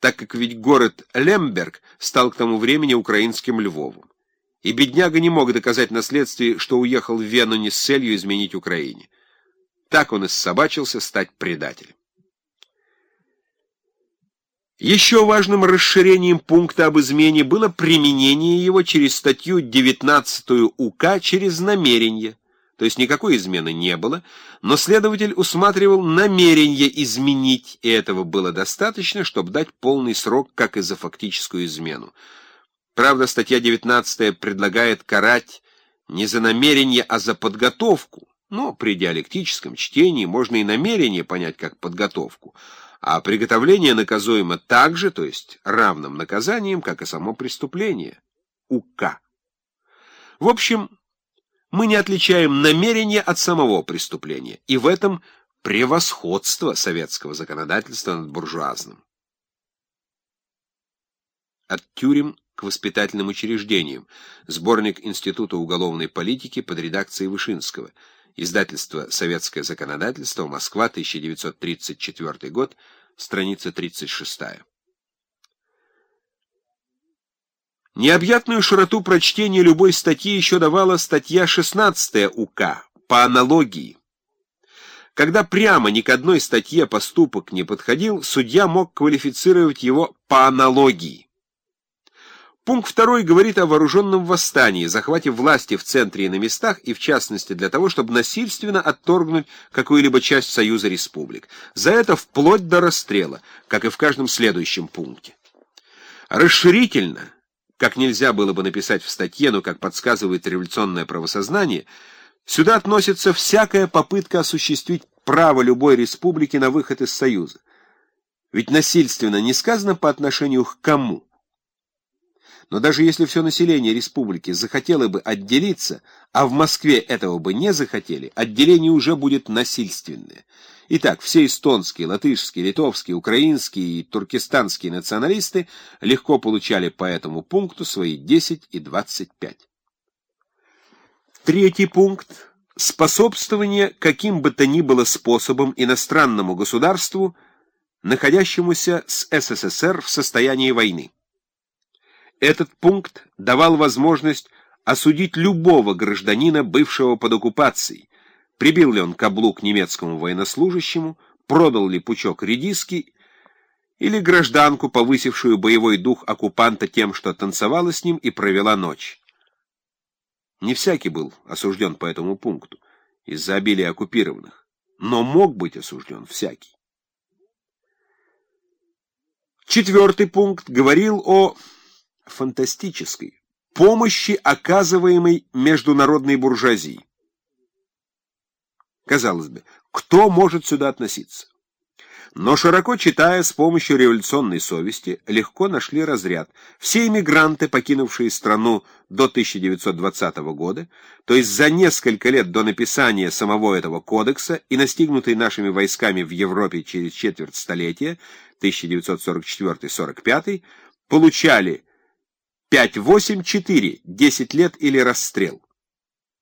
так как ведь город Лемберг стал к тому времени украинским Львовом. И бедняга не мог доказать на следствии, что уехал в Вену не с целью изменить Украине. Так он и ссобачился стать предателем. Еще важным расширением пункта об измене было применение его через статью 19 УК через намерение, то есть никакой измены не было, но следователь усматривал намерение изменить, и этого было достаточно, чтобы дать полный срок, как и за фактическую измену. Правда, статья 19 предлагает карать не за намерение, а за подготовку, но при диалектическом чтении можно и намерение понять как подготовку, а приготовление наказуемо так же, то есть равным наказанием, как и само преступление, УК. В общем, мы не отличаем намерение от самого преступления, и в этом превосходство советского законодательства над буржуазным. От тюрем к воспитательным учреждениям. Сборник Института уголовной политики под редакцией Вышинского. Издательство «Советское законодательство», Москва, 1934 год, страница 36. Необъятную широту прочтения любой статьи еще давала статья 16 УК по аналогии. Когда прямо ни к одной статье поступок не подходил, судья мог квалифицировать его по аналогии. Пункт второй говорит о вооруженном восстании, захвате власти в центре и на местах, и в частности для того, чтобы насильственно отторгнуть какую-либо часть Союза республик. За это вплоть до расстрела, как и в каждом следующем пункте. Расширительно как нельзя было бы написать в статье, но как подсказывает революционное правосознание, сюда относится всякая попытка осуществить право любой республики на выход из Союза. Ведь насильственно не сказано по отношению к кому. Но даже если все население республики захотело бы отделиться, а в Москве этого бы не захотели, отделение уже будет насильственное. Итак, все эстонские, латышские, литовские, украинские и туркестанские националисты легко получали по этому пункту свои 10 и 25. Третий пункт – способствование каким бы то ни было способом иностранному государству, находящемуся с СССР в состоянии войны. Этот пункт давал возможность осудить любого гражданина, бывшего под оккупацией, прибил ли он каблук немецкому военнослужащему, продал ли пучок редиски или гражданку, повысившую боевой дух оккупанта тем, что танцевала с ним и провела ночь. Не всякий был осужден по этому пункту из-за обилия оккупированных, но мог быть осужден всякий. Четвертый пункт говорил о фантастической помощи, оказываемой международной буржуазии. Казалось бы, кто может сюда относиться? Но широко читая с помощью революционной совести, легко нашли разряд. Все иммигранты, покинувшие страну до 1920 года, то есть за несколько лет до написания самого этого кодекса и настигнутые нашими войсками в Европе через четверть столетия, 1944-45, получали 5-8-4, 10 лет или расстрел.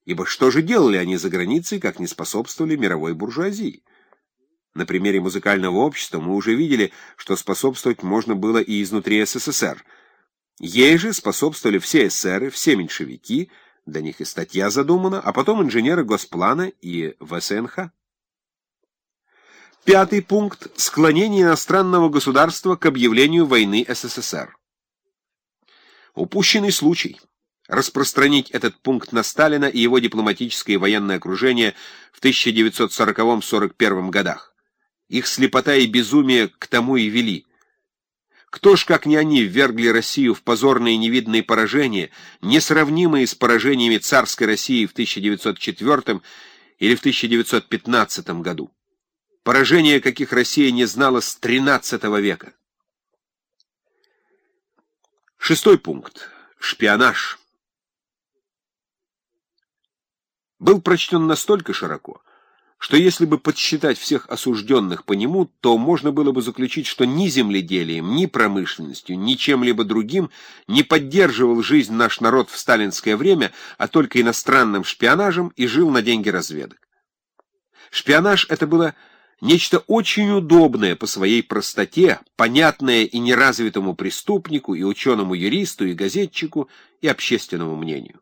Ибо что же делали они за границей, как не способствовали мировой буржуазии? На примере музыкального общества мы уже видели, что способствовать можно было и изнутри СССР. Ей же способствовали все эсеры, все меньшевики, до них и статья задумана, а потом инженеры Госплана и ВСНХ. Пятый пункт – склонение иностранного государства к объявлению войны СССР. Упущенный случай – распространить этот пункт на Сталина и его дипломатическое и военное окружение в 1940-41 годах. Их слепота и безумие к тому и вели. Кто ж, как не они, ввергли Россию в позорные невидные поражения, несравнимые с поражениями царской России в 1904 или в 1915 году? Поражения, каких Россия не знала с XIII века. Шестой пункт. Шпионаж был прочтен настолько широко, что если бы подсчитать всех осужденных по нему, то можно было бы заключить, что ни земледелием, ни промышленностью, ни чем-либо другим не поддерживал жизнь наш народ в сталинское время, а только иностранным шпионажем и жил на деньги разведок. Шпионаж — это было Нечто очень удобное по своей простоте, понятное и неразвитому преступнику, и ученому-юристу, и газетчику, и общественному мнению.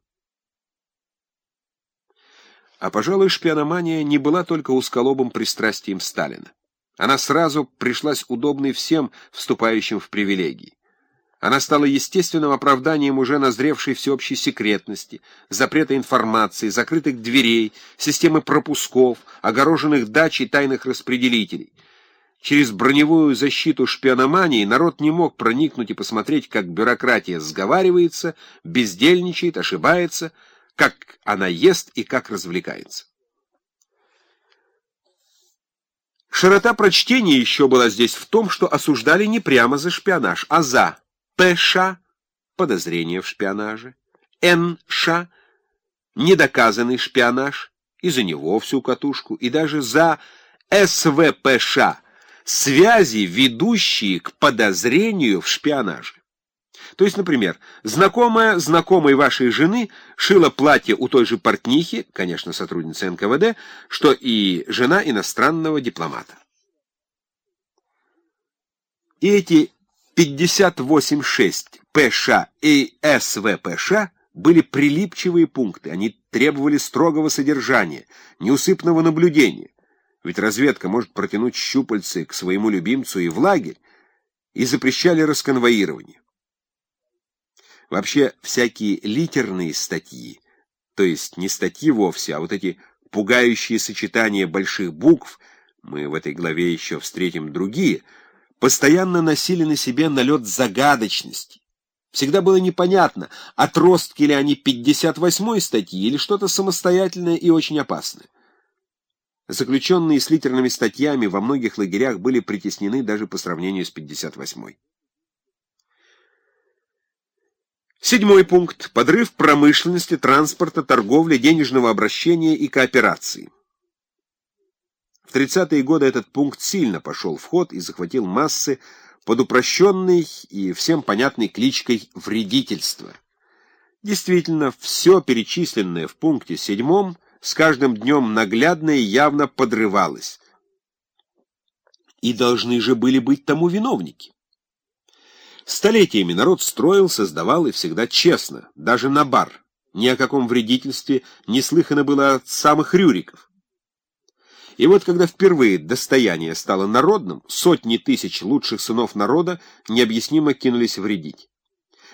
А, пожалуй, шпиономания не была только усколобым пристрастием Сталина. Она сразу пришлась удобной всем, вступающим в привилегии. Она стала естественным оправданием уже назревшей всеобщей секретности, запрета информации, закрытых дверей, системы пропусков, огороженных дач и тайных распределителей. Через броневую защиту шпиономании народ не мог проникнуть и посмотреть, как бюрократия сговаривается, бездельничает, ошибается, как она ест и как развлекается. Широта прочтения еще была здесь в том, что осуждали не прямо за шпионаж, а за ПШ – подозрение в шпионаже, НШ – недоказанный шпионаж, и за него всю катушку, и даже за СВПШ – связи, ведущие к подозрению в шпионаже. То есть, например, знакомая знакомой вашей жены шила платье у той же портнихи, конечно, сотрудницы НКВД, что и жена иностранного дипломата. И эти 58.6 ПШ и СВПШ были прилипчивые пункты, они требовали строгого содержания, неусыпного наблюдения, ведь разведка может протянуть щупальцы к своему любимцу и в лагерь, и запрещали расконвоирование. Вообще, всякие литерные статьи, то есть не статьи вовсе, а вот эти пугающие сочетания больших букв, мы в этой главе еще встретим другие, постоянно носили на себе налет загадочности. Всегда было непонятно, отростки ли они 58-й статьи или что-то самостоятельное и очень опасное. Заключенные с литерными статьями во многих лагерях были притеснены даже по сравнению с 58-й. Седьмой пункт. Подрыв промышленности, транспорта, торговли, денежного обращения и кооперации. В 30-е годы этот пункт сильно пошел в ход и захватил массы под упрощенной и всем понятной кличкой «вредительство». Действительно, все перечисленное в пункте седьмом с каждым днем наглядно и явно подрывалось. И должны же были быть тому виновники. Столетиями народ строил, создавал и всегда честно, даже на бар. Ни о каком вредительстве не слыхано было от самых рюриков. И вот когда впервые достояние стало народным, сотни тысяч лучших сынов народа необъяснимо кинулись вредить.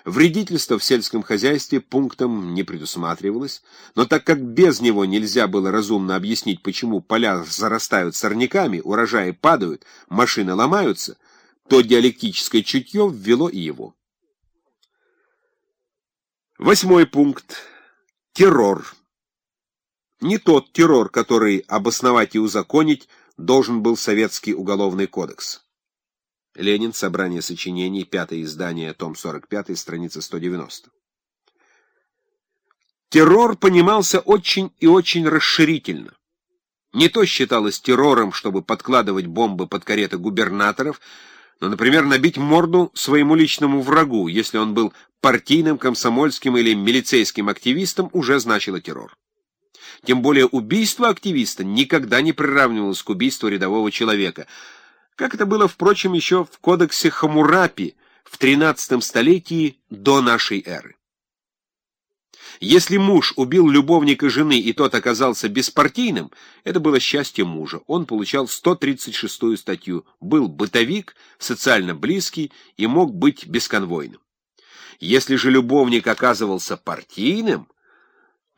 Вредительство в сельском хозяйстве пунктом не предусматривалось, но так как без него нельзя было разумно объяснить, почему поля зарастают сорняками, урожаи падают, машины ломаются — то диалектическое чутье ввело и его. Восьмой пункт. Террор. Не тот террор, который обосновать и узаконить должен был Советский уголовный кодекс. Ленин. Собрание сочинений. Пятое издание. Том 45. Страница 190. Террор понимался очень и очень расширительно. Не то считалось террором, чтобы подкладывать бомбы под кареты губернаторов, но, например, набить морду своему личному врагу, если он был партийным, комсомольским или милицейским активистом, уже значило террор. Тем более убийство активиста никогда не приравнивалось к убийству рядового человека, как это было, впрочем, еще в кодексе Хамурапи в XIII столетии до нашей эры. Если муж убил любовника жены, и тот оказался беспартийным, это было счастье мужа. Он получал 136-ю статью, был бытовик, социально близкий и мог быть бесконвойным. Если же любовник оказывался партийным,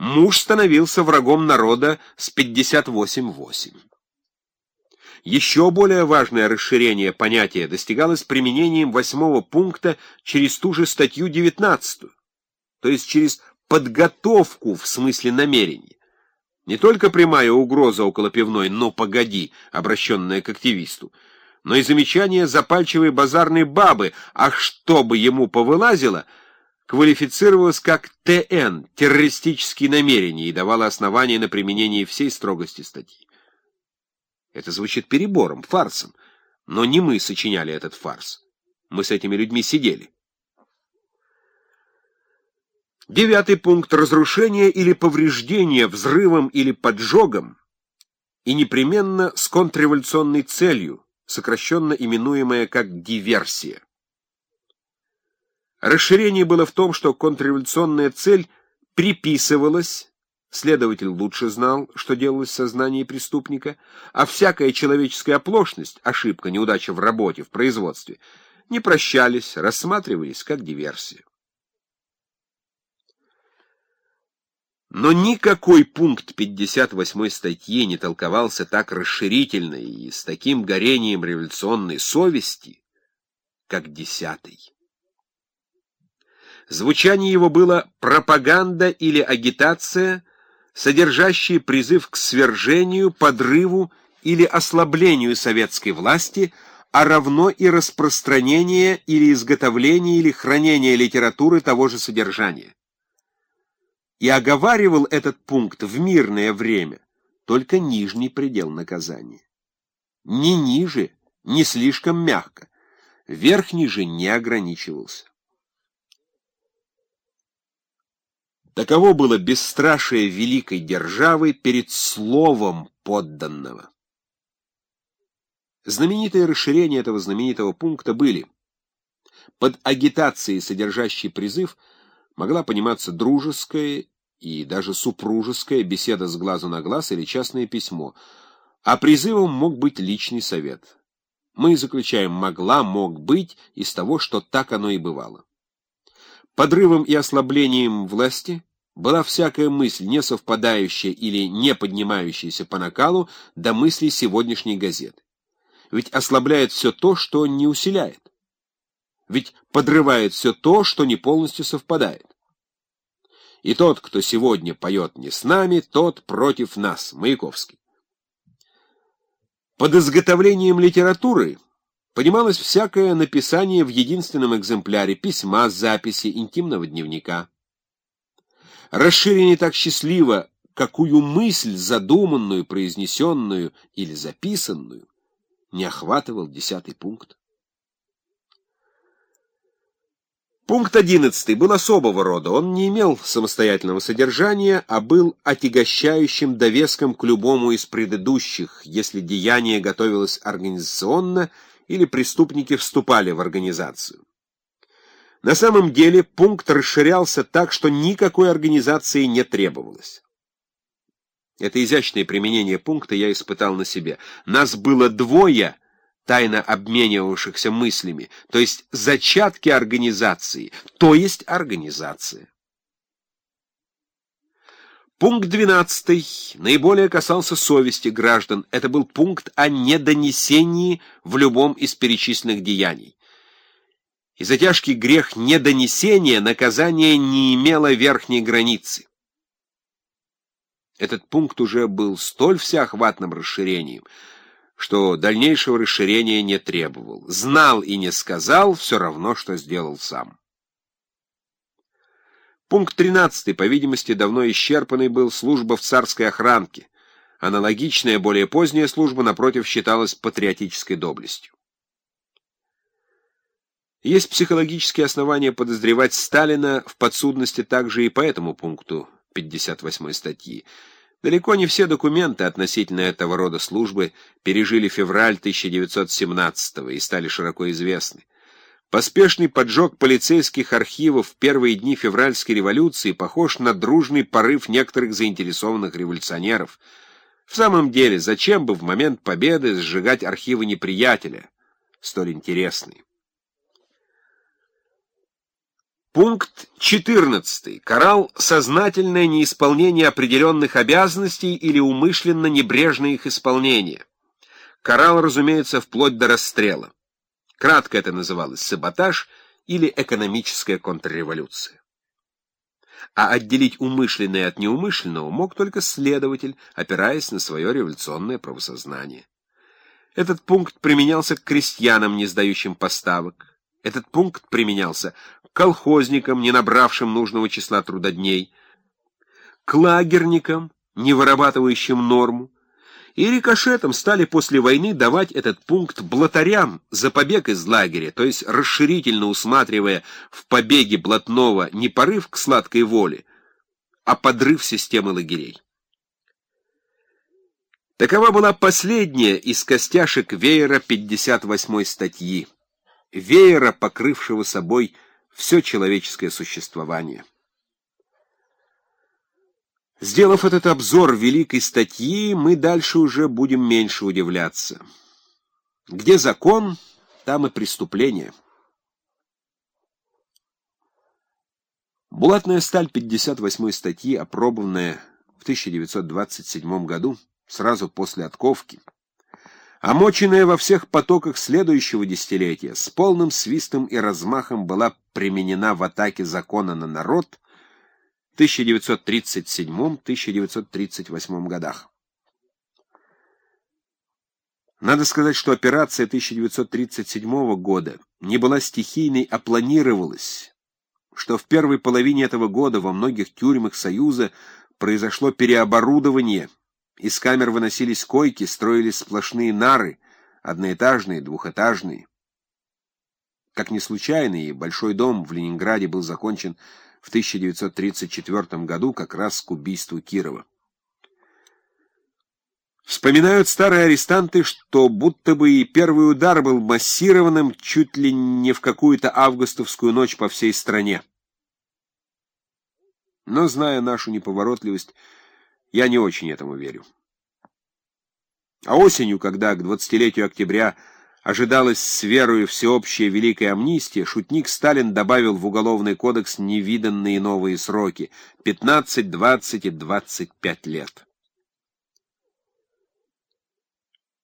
муж становился врагом народа с 58-8. Еще более важное расширение понятия достигалось применением восьмого пункта через ту же статью 19, то есть через подготовку в смысле намерений. Не только прямая угроза около пивной «но погоди», обращенная к активисту, но и замечание запальчивой базарной бабы «ах, что бы ему повылазило», квалифицировалось как ТН, террористические намерения, и давало основания на применение всей строгости статьи. Это звучит перебором, фарсом, но не мы сочиняли этот фарс. Мы с этими людьми сидели. Девятый пункт. Разрушение или повреждение взрывом или поджогом и непременно с контрреволюционной целью, сокращенно именуемая как диверсия. Расширение было в том, что контрреволюционная цель приписывалась, следователь лучше знал, что делалось в сознании преступника, а всякая человеческая оплошность, ошибка, неудача в работе, в производстве, не прощались, рассматривались как диверсия. Но никакой пункт 58 статьи не толковался так расширительно и с таким горением революционной совести, как десятый. Звучание его было «пропаганда» или «агитация», содержащие призыв к свержению, подрыву или ослаблению советской власти, а равно и распространение или изготовление или хранение литературы того же содержания и оговаривал этот пункт в мирное время только нижний предел наказания. Ни ниже, ни слишком мягко. Верхний же не ограничивался. Таково было бесстрашие великой державы перед словом подданного. Знаменитые расширения этого знаменитого пункта были под агитацией, содержащей призыв, могла пониматься дружеская и даже супружеская беседа с глазу на глаз или частное письмо, а призывом мог быть личный совет. Мы заключаем «могла», «мог быть» из того, что так оно и бывало. Подрывом и ослаблением власти была всякая мысль, не совпадающая или не поднимающаяся по накалу до мыслей сегодняшней газеты. Ведь ослабляет все то, что не усиляет. Ведь подрывает все то, что не полностью совпадает. И тот, кто сегодня поет не с нами, тот против нас. Маяковский. Под изготовлением литературы понималось всякое написание в единственном экземпляре письма, записи, интимного дневника. Расширение так счастливо, какую мысль, задуманную, произнесенную или записанную, не охватывал десятый пункт. Пункт 11 был особого рода. Он не имел самостоятельного содержания, а был отягощающим довеском к любому из предыдущих, если деяние готовилось организационно или преступники вступали в организацию. На самом деле пункт расширялся так, что никакой организации не требовалось. Это изящное применение пункта я испытал на себе. Нас было двое — тайно обменивавшихся мыслями, то есть зачатки организации, то есть организация. Пункт 12 наиболее касался совести граждан. Это был пункт о недонесении в любом из перечисленных деяний. И за тяжкий грех недонесения наказание не имело верхней границы. Этот пункт уже был столь всеохватным расширением, что дальнейшего расширения не требовал. Знал и не сказал, все равно, что сделал сам. Пункт 13, по видимости, давно исчерпанный был служба в царской охранке. Аналогичная, более поздняя служба, напротив, считалась патриотической доблестью. Есть психологические основания подозревать Сталина в подсудности также и по этому пункту 58 статьи. Далеко не все документы относительно этого рода службы пережили февраль 1917 и стали широко известны. Поспешный поджог полицейских архивов в первые дни февральской революции похож на дружный порыв некоторых заинтересованных революционеров. В самом деле, зачем бы в момент победы сжигать архивы неприятеля, столь интересные? Пункт 14. Карал сознательное неисполнение определенных обязанностей или умышленно небрежное их исполнение. Карал, разумеется, вплоть до расстрела. Кратко это называлось саботаж или экономическая контрреволюция. А отделить умышленное от неумышленного мог только следователь, опираясь на свое революционное правосознание. Этот пункт применялся к крестьянам, не сдающим поставок. Этот пункт применялся колхозникам, не набравшим нужного числа трудодней, к лагерникам, не вырабатывающим норму, и рикошетом стали после войны давать этот пункт блатарям за побег из лагеря, то есть расширительно усматривая в побеге блатного не порыв к сладкой воле, а подрыв системы лагерей. Такова была последняя из костяшек веера 58 статьи, веера, покрывшего собой все человеческое существование. Сделав этот обзор великой статьи, мы дальше уже будем меньше удивляться. Где закон, там и преступление. Булатная сталь 58 статьи, опробованная в 1927 году, сразу после отковки, омоченная во всех потоках следующего десятилетия, с полным свистом и размахом была применена в атаке закона на народ в 1937-1938 годах. Надо сказать, что операция 1937 года не была стихийной, а планировалась, что в первой половине этого года во многих тюрьмах Союза произошло переоборудование, из камер выносились койки, строились сплошные нары, одноэтажные, двухэтажные. Как ни случайно, и Большой дом в Ленинграде был закончен в 1934 году как раз к убийству Кирова. Вспоминают старые арестанты, что будто бы и первый удар был массированным чуть ли не в какую-то августовскую ночь по всей стране. Но, зная нашу неповоротливость, я не очень этому верю. А осенью, когда к двадцатилетию октября ожидалась с верою всеобщая великая амнистия, шутник Сталин добавил в Уголовный кодекс невиданные новые сроки — 15, 20 и 25 лет.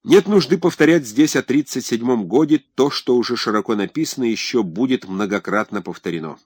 Нет нужды повторять здесь о 37-м годе то, что уже широко написано, еще будет многократно повторено.